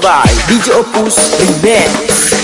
by DJ Opus Remix.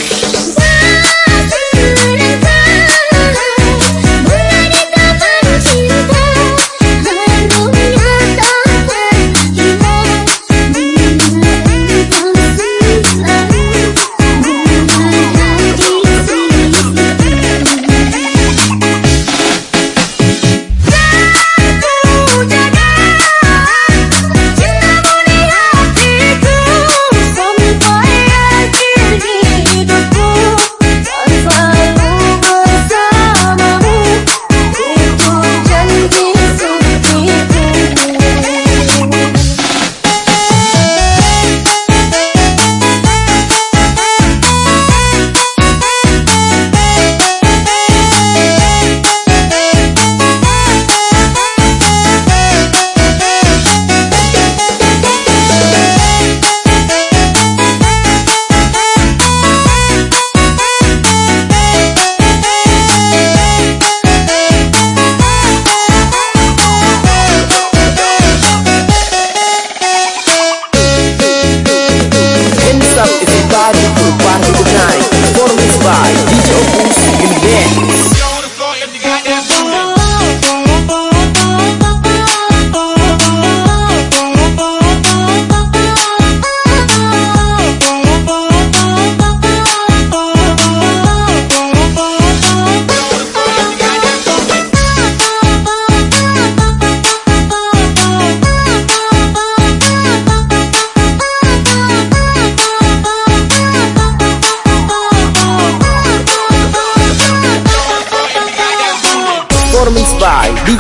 party to party tonight.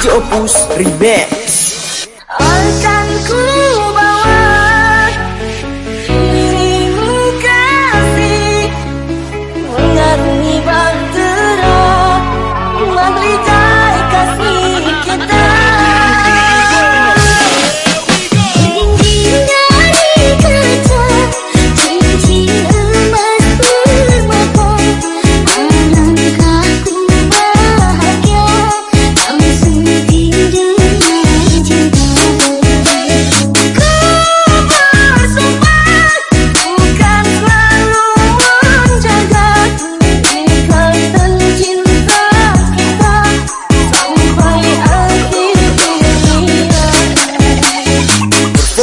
DJ Opus Remix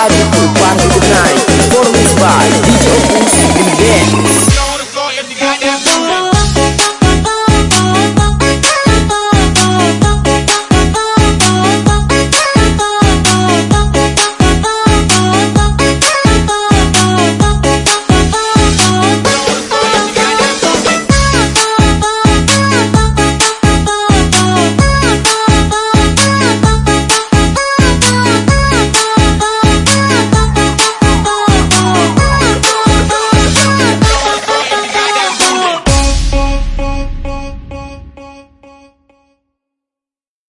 Party to Party Tonight Performance by DJ Opus in Dance